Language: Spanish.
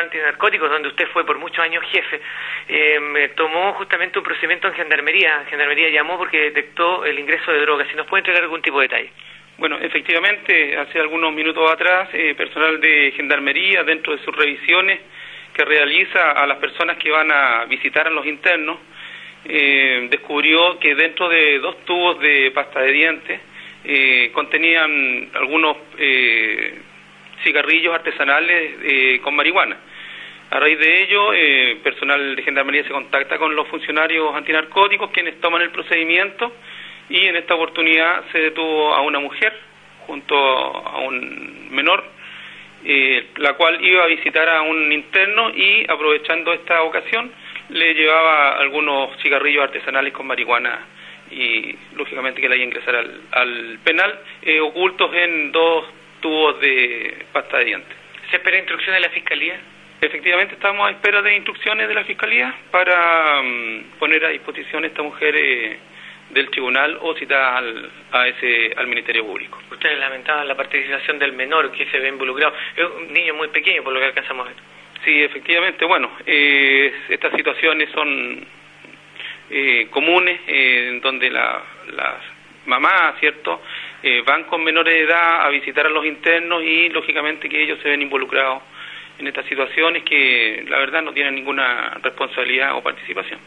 Antinarcóticos, donde usted fue por muchos años jefe, eh, tomó justamente un procedimiento en Gendarmería. Gendarmería llamó porque detectó el ingreso de drogas. Si nos puede entregar algún tipo de detalle. Bueno, efectivamente, hace algunos minutos atrás, eh, personal de Gendarmería, dentro de sus revisiones que realiza a las personas que van a visitar a los internos, eh, descubrió que dentro de dos tubos de pasta de dientes eh, contenían algunos eh, cigarrillos artesanales eh, con marihuana. A raíz de ello, eh, personal de Gendarmería se contacta con los funcionarios antinarcóticos quienes toman el procedimiento y en esta oportunidad se detuvo a una mujer junto a un menor, eh, la cual iba a visitar a un interno y aprovechando esta ocasión le llevaba algunos cigarrillos artesanales con marihuana y lógicamente que la iba a ingresar al, al penal, eh, ocultos en dos tubos de pasta de dientes. ¿Se espera instrucción de la Fiscalía? Efectivamente estamos a espera de instrucciones de la Fiscalía para mm, poner a disposición a esta mujer eh, del tribunal o citar al, a ese, al Ministerio Público. Ustedes lamentaban la participación del menor que se ve involucrado. Es un niño muy pequeño, por lo que alcanzamos a ver. Sí, efectivamente, bueno, eh, estas situaciones son eh, comunes eh, en donde la, las mamás, ¿cierto?, eh, van con menores de edad a visitar a los internos y lógicamente que ellos se ven involucrados en estas situaciones que la verdad no tienen ninguna responsabilidad o participación.